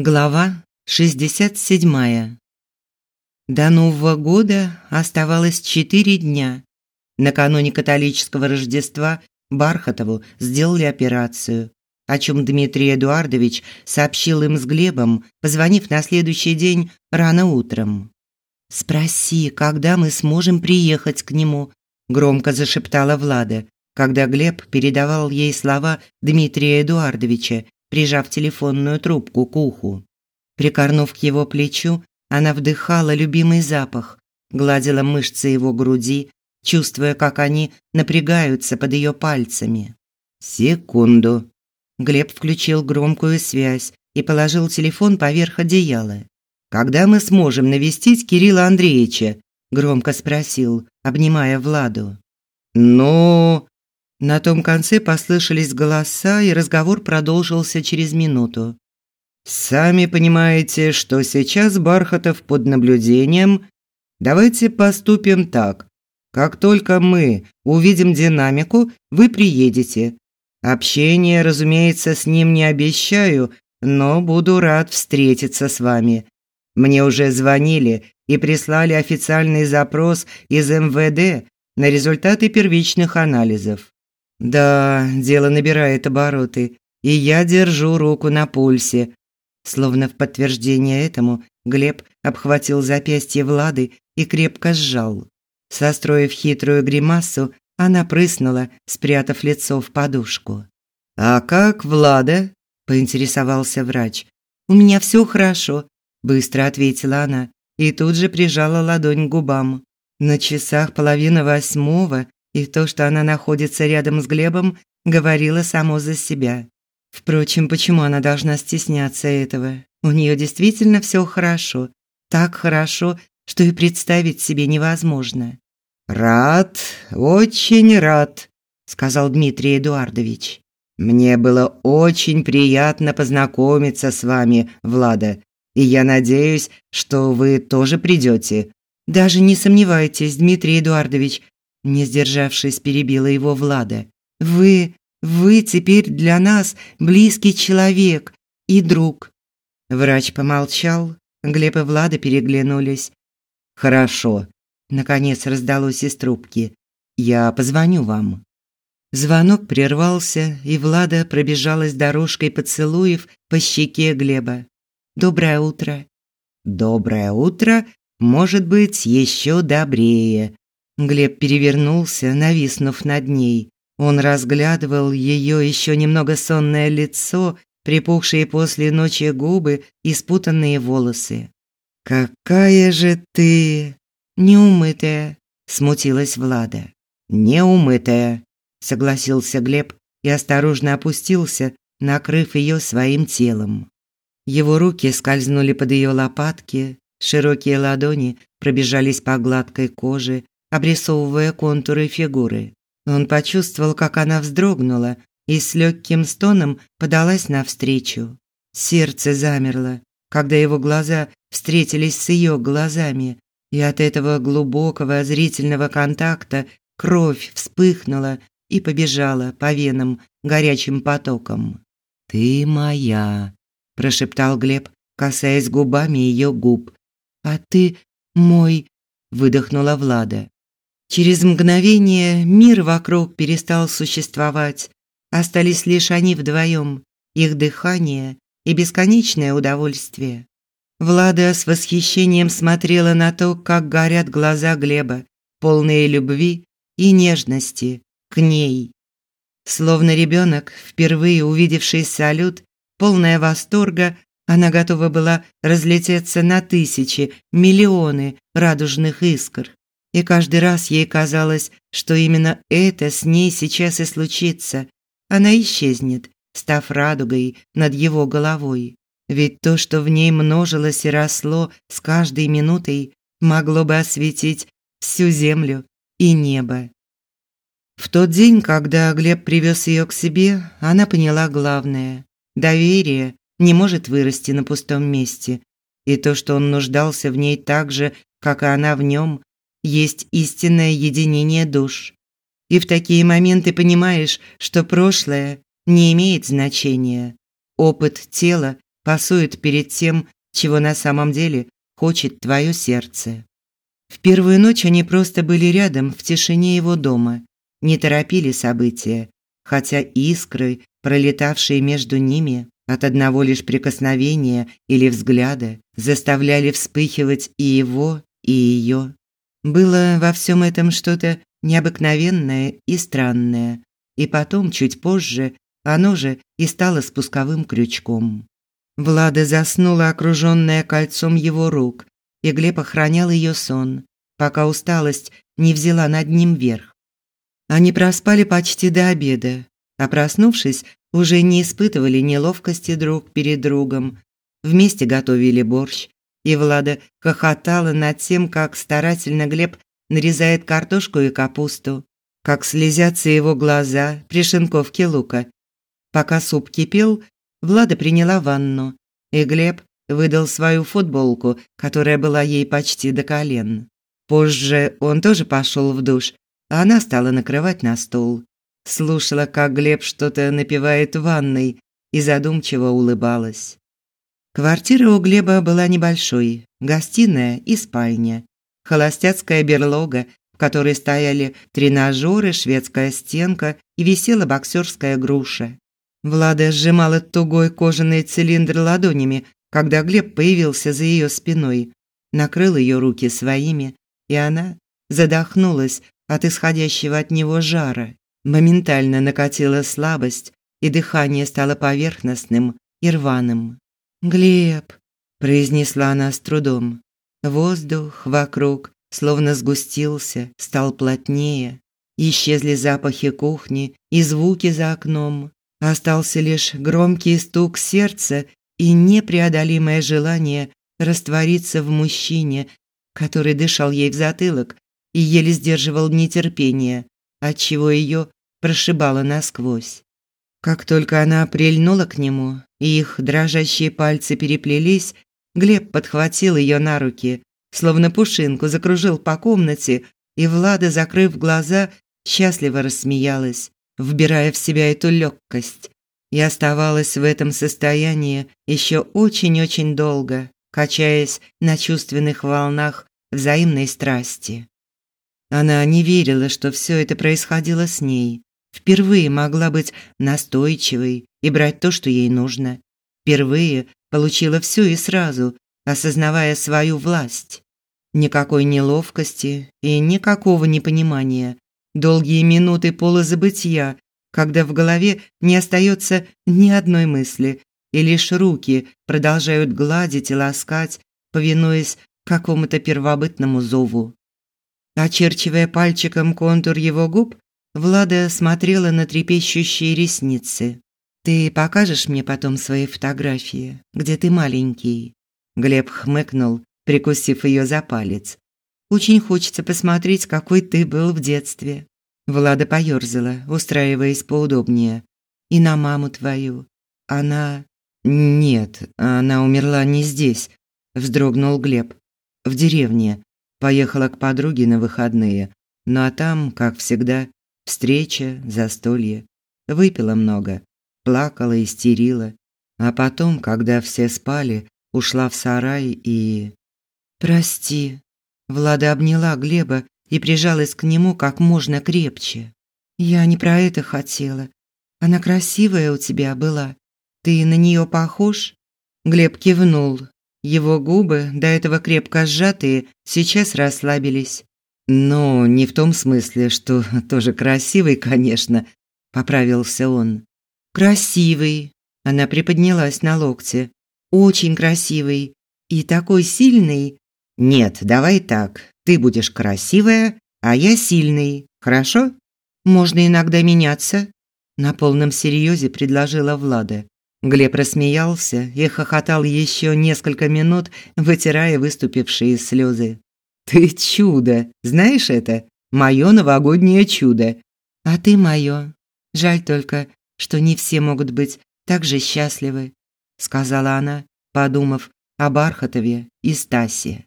Глава 67. До Нового года оставалось четыре дня. Накануне католического Рождества Бархатову сделали операцию, о чем Дмитрий Эдуардович сообщил им с Глебом, позвонив на следующий день рано утром. «Спроси, когда мы сможем приехать к нему», – громко зашептала Влада, когда Глеб передавал ей слова Дмитрия Эдуардовича прижав телефонную трубку к уху. Прикорнув к его плечу, она вдыхала любимый запах, гладила мышцы его груди, чувствуя, как они напрягаются под ее пальцами. Секунду. Глеб включил громкую связь и положил телефон поверх одеяла. Когда мы сможем навестить Кирилла Андреевича? громко спросил, обнимая Владу. Ну, на том конце послышались голоса, и разговор продолжился через минуту. Сами понимаете, что сейчас Бархатов под наблюдением. Давайте поступим так. Как только мы увидим динамику, вы приедете. Общение, разумеется, с ним не обещаю, но буду рад встретиться с вами. Мне уже звонили и прислали официальный запрос из МВД на результаты первичных анализов. Да, дело набирает обороты, и я держу руку на пульсе. Словно в подтверждение этому, Глеб обхватил запястье Влады и крепко сжал. Состроив хитрую гримасу, она прыснула, спрятав лицо в подушку. «А как Влада?» – поинтересовался врач. «У меня все хорошо», – быстро ответила она и тут же прижала ладонь к губам. На часах половина восьмого, и то, что она находится рядом с Глебом, говорило само за себя. Впрочем, почему она должна стесняться этого? У нее действительно все хорошо. Так хорошо, что и представить себе невозможно. «Рад, очень рад», – сказал Дмитрий Эдуардович. «Мне было очень приятно познакомиться с вами, Влада, и я надеюсь, что вы тоже придете». «Даже не сомневайтесь, Дмитрий Эдуардович, не сдержавшись, перебила его Влада. Вы, вы теперь для нас близкий человек и друг. Врач помолчал, Глеб и Влада переглянулись. Хорошо, наконец раздалось из трубки. Я позвоню вам. Звонок прервался, и Влада пробежалась дорожкой поцелуев по щеке Глеба. Доброе утро. Доброе утро, может быть, еще добрее, Глеб перевернулся, нависнув над ней. Он разглядывал ее еще немного сонное лицо, припухшие после ночи губы и спутанные волосы. «Какая же ты...» «Неумытая», – смутилась Влада. «Неумытая», – согласился Глеб и осторожно опустился, накрыв ее своим телом. Его руки скользнули под ее лопатки, широкие ладони пробежались по гладкой коже, обрисовывая контуры фигуры. Он почувствовал, как она вздрогнула и с легким стоном подалась навстречу. Сердце замерло, когда его глаза встретились с ее глазами, и от этого глубокого зрительного контакта кровь вспыхнула и побежала по венам горячим потоком. «Ты моя», – прошептал Глеб, касаясь губами ее губ. «А ты мой», – выдохнула Влада. Через мгновение мир вокруг перестал существовать. Остались лишь они вдвоем, их дыхание и бесконечное удовольствие. Влада с восхищением смотрела на то, как горят глаза Глеба, полные любви и нежности к ней. Словно ребенок, впервые увидевший салют, полная восторга, она готова была разлететься на тысячи, миллионы радужных искр. И каждый раз ей казалось, что именно это с ней сейчас и случится. Она исчезнет, став радугой над его головой. Ведь то, что в ней множилось и росло с каждой минутой, могло бы осветить всю землю и небо. В тот день, когда Глеб привез ее к себе, она поняла главное. Доверие не может вырасти на пустом месте. И то, что он нуждался в ней так же, как и она в нем, есть истинное единение душ. И в такие моменты понимаешь, что прошлое не имеет значения. Опыт тела пасует перед тем, чего на самом деле хочет твое сердце. В первую ночь они просто были рядом в тишине его дома, не торопили события, хотя искры, пролетавшие между ними от одного лишь прикосновения или взгляда, заставляли вспыхивать и его, и ее. Было во всем этом что-то необыкновенное и странное, и потом, чуть позже, оно же и стало спусковым крючком. Влада заснула, окруженная кольцом его рук, и Глеб охранял ее сон, пока усталость не взяла над ним верх. Они проспали почти до обеда, а проснувшись, уже не испытывали неловкости друг перед другом. Вместе готовили борщ, и Влада хохотала над тем, как старательно Глеб нарезает картошку и капусту, как слезятся его глаза при шинковке лука. Пока суп кипел, Влада приняла ванну, и Глеб выдал свою футболку, которая была ей почти до колен. Позже он тоже пошел в душ, а она стала накрывать на стол. Слушала, как Глеб что-то напевает в ванной и задумчиво улыбалась. Квартира у Глеба была небольшой, гостиная и спальня. Холостяцкая берлога, в которой стояли тренажеры, шведская стенка и висела боксерская груша. Влада сжимала тугой кожаный цилиндр ладонями, когда Глеб появился за ее спиной, накрыл ее руки своими, и она задохнулась от исходящего от него жара. Моментально накатила слабость, и дыхание стало поверхностным и рваным. «Глеб», – произнесла она с трудом. Воздух вокруг словно сгустился, стал плотнее. Исчезли запахи кухни и звуки за окном. Остался лишь громкий стук сердца и непреодолимое желание раствориться в мужчине, который дышал ей в затылок и еле сдерживал нетерпение, отчего ее прошибало насквозь. Как только она прильнула к нему, их дрожащие пальцы переплелись, Глеб подхватил ее на руки, словно пушинку закружил по комнате, и Влада, закрыв глаза, счастливо рассмеялась, вбирая в себя эту легкость, и оставалась в этом состоянии еще очень-очень долго, качаясь на чувственных волнах взаимной страсти. Она не верила, что все это происходило с ней, Впервые могла быть настойчивой и брать то, что ей нужно. Впервые получила все и сразу, осознавая свою власть. Никакой неловкости и никакого непонимания. Долгие минуты полузабытия, когда в голове не остается ни одной мысли, и лишь руки продолжают гладить и ласкать, повинуясь какому-то первобытному зову. Очерчивая пальчиком контур его губ, Влада смотрела на трепещущие ресницы. «Ты покажешь мне потом свои фотографии, где ты маленький?» Глеб хмыкнул, прикусив ее за палец. «Очень хочется посмотреть, какой ты был в детстве». Влада поёрзала, устраиваясь поудобнее. «И на маму твою. Она...» «Нет, она умерла не здесь», – вздрогнул Глеб. «В деревне. Поехала к подруге на выходные. Ну а там, как всегда, Встреча, застолье. Выпила много, плакала, истерила. А потом, когда все спали, ушла в сарай и... «Прости». Влада обняла Глеба и прижалась к нему как можно крепче. «Я не про это хотела. Она красивая у тебя была. Ты на нее похож?» Глеб кивнул. Его губы, до этого крепко сжатые, сейчас расслабились. «Ну, не в том смысле, что тоже красивый, конечно», – поправился он. «Красивый», – она приподнялась на локте. «Очень красивый. И такой сильный». «Нет, давай так. Ты будешь красивая, а я сильный. Хорошо?» «Можно иногда меняться», – на полном серьезе предложила Влада. Глеб рассмеялся и хохотал еще несколько минут, вытирая выступившие слезы. Ты чудо, знаешь это? Мое новогоднее чудо. А ты мое. Жаль только, что не все могут быть так же счастливы, сказала она, подумав о Бархатове и Стасе.